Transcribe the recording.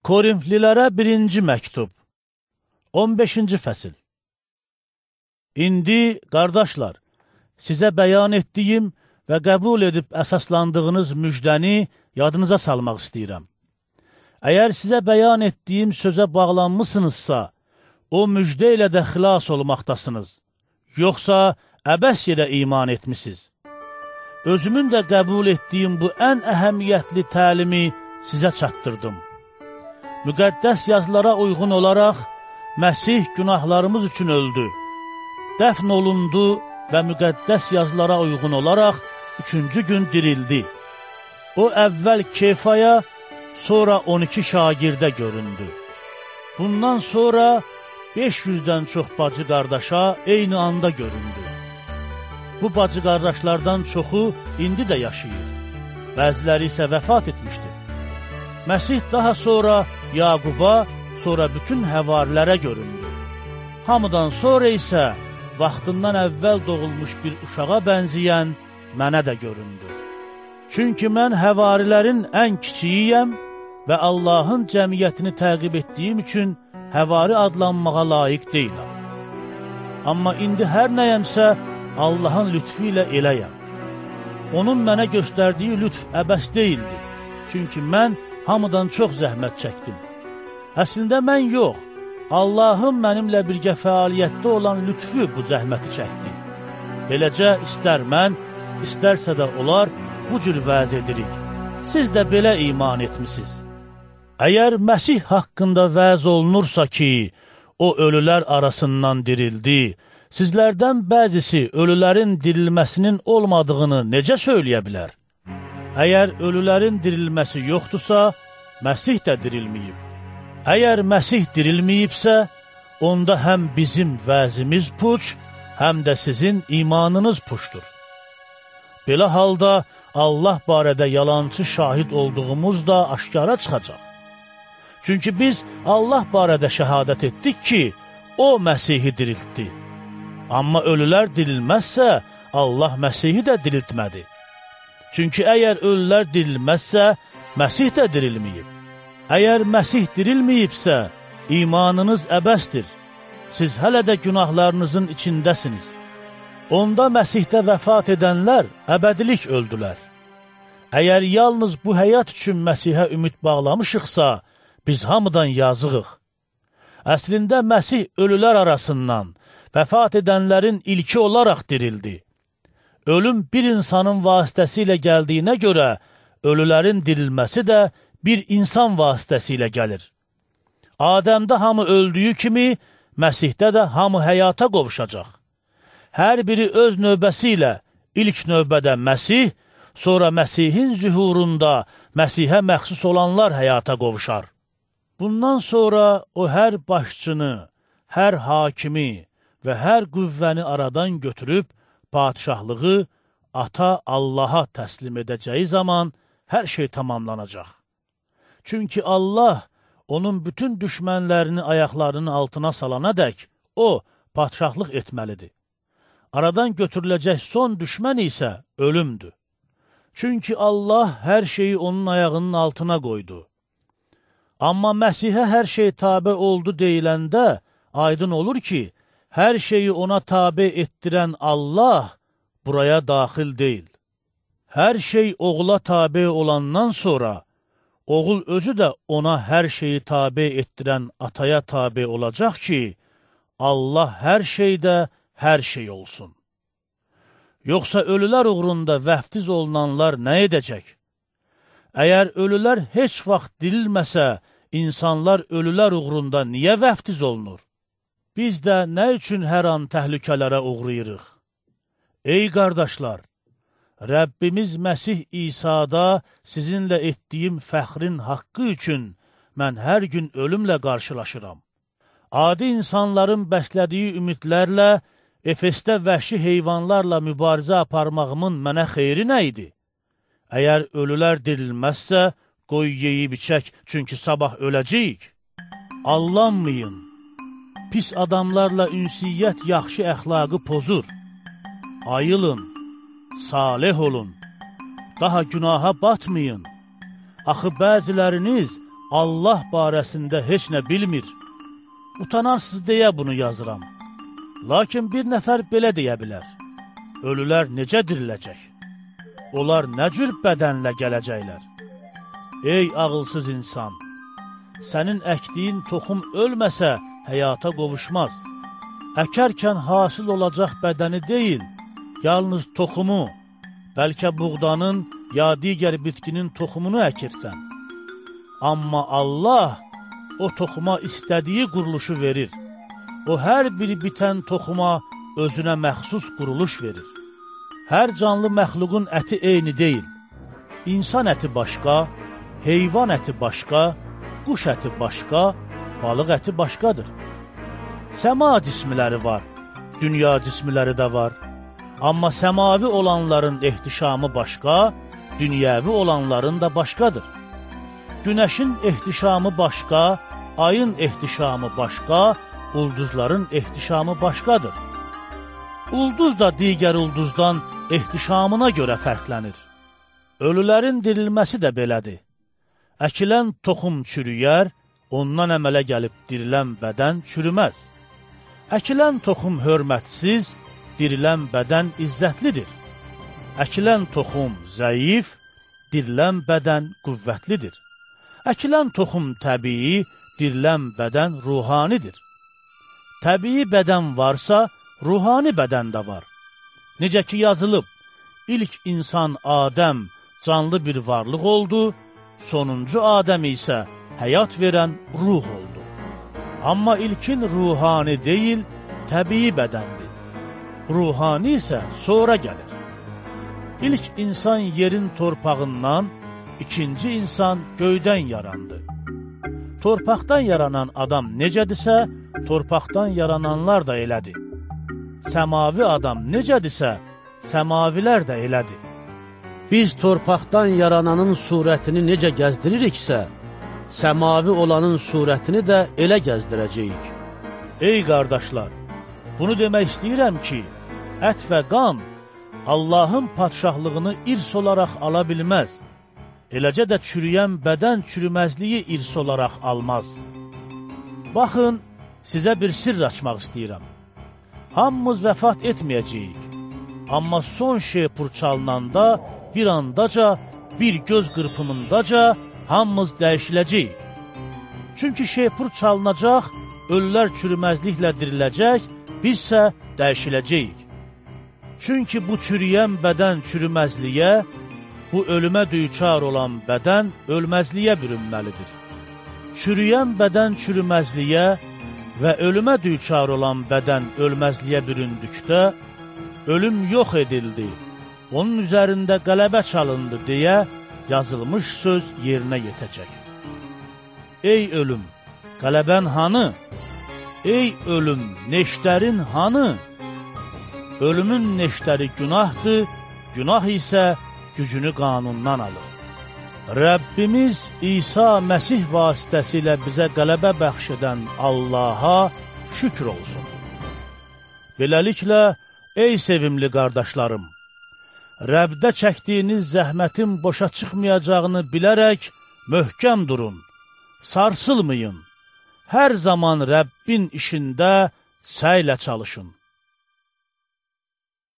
Korinflilərə birinci məktub 15-ci fəsil İndi, qardaşlar, sizə bəyan etdiyim və qəbul edib əsaslandığınız müjdəni yadınıza salmaq istəyirəm. Əgər sizə bəyan etdiyim sözə bağlanmısınızsa, o müjdə ilə də xilas olmaqdasınız. Yoxsa əbəs yerə iman etmisiniz. Özümün də qəbul etdiyim bu ən əhəmiyyətli təlimi sizə çatdırdım müqəddəs yazılara uyğun olaraq Məsih günahlarımız üçün öldü, dəfn olundu və müqəddəs yazılara uyğun olaraq üçüncü gün dirildi. O əvvəl Kefaya, sonra 12 şagirdə göründü. Bundan sonra 500-dən çox bacı qardaşa eyni anda göründü. Bu bacı qardaşlardan çoxu indi də yaşayır, bəziləri isə vəfat etmişdir. Məsih daha sonra Yaquba, sonra bütün həvarilərə göründü. Hamıdan sonra isə vaxtından əvvəl doğulmuş bir uşağa bənzəyən mənə də göründü. Çünki mən həvarilərin ən kiçiyiyəm və Allahın cəmiyyətini təqib etdiyim üçün həvari adlanmağa layiq deyiləm. Amma indi hər nəyəmsə Allahın lütfi ilə eləyəm. Onun mənə göstərdiyi lütf əbəs deyildi. Çünki mən hamıdan çox zəhmət çəkdim. Əslində mən yox, Allahın mənimlə birgə fəaliyyətdə olan lütfü bu zəhməti çəkdi. Beləcə, istər mən, istərsə də onlar bu cür vəz edirik. Siz də belə iman etmisiniz. Əgər Məsih haqqında vəz olunursa ki, o ölülər arasından dirildi, sizlərdən bəzisi ölülərin dirilməsinin olmadığını necə söyləyə bilər? Əgər ölülərin dirilməsi yoxdursa, Məsih də dirilməyib. Əgər Məsih dirilməyibsə, onda həm bizim vəzimiz puç, həm də sizin imanınız puçdur. Belə halda Allah barədə yalancı şahid olduğumuz da aşkara çıxacaq. Çünki biz Allah barədə şəhadət etdik ki, O Məsihi diriltdi. Amma ölülər dirilməzsə, Allah Məsihi də diriltmədi. Çünki əgər ölülər dirilməzsə, Məsih də dirilməyib. Əgər Məsih dirilməyibsə, imanınız əbəsdir. Siz hələ də günahlarınızın içindəsiniz. Onda Məsihdə vəfat edənlər əbədilik öldülər. Əgər yalnız bu həyat üçün Məsihə ümid bağlamışıqsa, biz hamıdan yazığıq. Əslində Məsih ölülər arasından, vəfat edənlərin ilki olaraq dirildi. Ölüm bir insanın vasitəsilə gəldiyinə görə, ölülərin dirilməsi də bir insan vasitəsilə gəlir. Adəmdə hamı öldüyü kimi, Məsihdə də hamı həyata qovuşacaq. Hər biri öz növbəsi ilə, ilk növbədə Məsih, sonra Məsihin zühurunda Məsihə məxsus olanlar həyata qovuşar. Bundan sonra o hər başçını, hər hakimi və hər qüvvəni aradan götürüb, padişahlığı ata Allaha təslim edəcəyi zaman hər şey tamamlanacaq. Çünki Allah onun bütün düşmənlərini ayaqlarının altına salana dək, o, padişahlıq etməlidir. Aradan götürüləcək son düşmən isə ölümdür. Çünki Allah hər şeyi onun ayağının altına qoydu. Amma Məsihə hər şey tabe oldu deyiləndə, aydın olur ki, hər şeyi ona tabe etdirən Allah buraya daxil deyil. Hər şey oğula tabe olandan sonra, oğul özü də ona hər şeyi tabe etdirən ataya tabe olacaq ki, Allah hər şeydə hər şey olsun. Yoxsa ölülər uğrunda vəftiz olunanlar nə edəcək? Əgər ölülər heç vaxt dirilməsə, insanlar ölülər uğrunda niyə vəftiz olunur? Biz də nə üçün hər an təhlükələrə uğrayırıq? Ey qardaşlar, Rəbbimiz Məsih İsa'da sizinlə etdiyim fəxrin haqqı üçün mən hər gün ölümlə qarşılaşıram. Adi insanların bəslədiyi ümidlərlə Efesdə vəhşi heyvanlarla mübarizə aparmağımın mənə xeyri nə idi? Əgər ölülər dirilməzsə, qoy yeyib içək, çünki sabah öləcəyik. Allanmayın. Pis adamlarla ünsiyyət yaxşı əxlaqı pozur. Ayılın, salih olun, daha günaha batmayın. Axı bəziləriniz Allah barəsində heç nə bilmir. Utanarsız deyə bunu yazıram. Lakin bir nəfər belə deyə bilər. Ölülər necə diriləcək? Onlar nə cür bədənlə gələcəklər? Ey ağılsız insan! Sənin əkdiyin toxum ölməsə, həyata qovuşmaz. Əkərkən hasil olacaq bədəni deyil, yalnız toxumu, bəlkə buğdanın ya digər bitkinin toxumunu əkirsən. Amma Allah o toxuma istədiyi quruluşu verir. O hər bir bitən toxuma özünə məxsus quruluş verir. Hər canlı məxluqun əti eyni deyil. İnsan əti başqa, heyvan əti başqa, quş əti başqa, balıq əti başqadır. Səma cismiləri var, dünya cismiləri də var. Amma səmavi olanların ehtişamı başqa, dünyəvi olanların da başqadır. Günəşin ehtişamı başqa, ayın ehtişamı başqa, ulduzların ehtişamı başqadır. Ulduz da digər ulduzdan ehtişamına görə fərqlənir. Ölülərin dirilməsi də belədir. Əkilən toxum çürüyər, ondan əmələ gəlib dirilən bədən çürüməz. Əkilən toxum hörmətsiz, dirilən bədən izzətlidir. Əkilən toxum zəif, dirilən bədən qüvvətlidir. Əkilən toxum təbii, dirilən bədən ruhanidir. Təbii bədən varsa, ruhani bədən də var. Necə ki yazılıb, ilk insan Adəm canlı bir varlıq oldu, sonuncu Adəm isə həyat verən ruh oldu. Amma ilkin ruhani deyil, təbii bədəndir. Ruhani isə sonra gəlir. İlk insan yerin torpağından, ikinci insan göydən yarandı. Torpaqdan yaranan adam necədirsə, torpaqdan yarananlar da elədir. Səmavi adam necədirsə, səmavilər də elədir. Biz torpaqdan yarananın surətini necə gəzdiririksə, səmavi olanın surətini də elə gəzdirəcəyik. Ey qardaşlar, bunu demək istəyirəm ki, ət və qan Allahın padşahlığını irs olaraq ala bilməz. Eləcə də çürüyən bədən çürüməzliyi irs olaraq almaz. Baxın, sizə bir sirr açmaq istəyirəm. Hamımız vəfat etməyəcəyik. Amma son şeypur çalınanda bir andaca, bir göz qırpımındaca hamımız dəyişiləcəyik. Çünki şeypur çalınacaq, ölülər çürüməzliklə diriləcək, bizsə dəyişiləcəyik. Çünki bu çürüyən bədən çürüməzliyə, bu ölümə düçar olan bədən ölməzliyə bürünməlidir. Çürüyən bədən çürüməzliyə, və ölümə düçar olan bədən ölməzliyə büründükdə, ölüm yox edildi, onun üzərində qələbə çalındı deyə yazılmış söz yerinə yetəcək. Ey ölüm, qələbən hanı? Ey ölüm, neştərin hanı? Ölümün neştəri günahdır, günah isə gücünü qanundan alır. Rəbbimiz İsa Məsih vasitəsilə bizə qələbə bəxş edən Allaha şükr olsun. Beləliklə, ey sevimli qardaşlarım, Rəbdə çəkdiyiniz zəhmətin boşa çıxmayacağını bilərək möhkəm durun, sarsılmayın. Hər zaman Rəbbin işində səylə çalışın.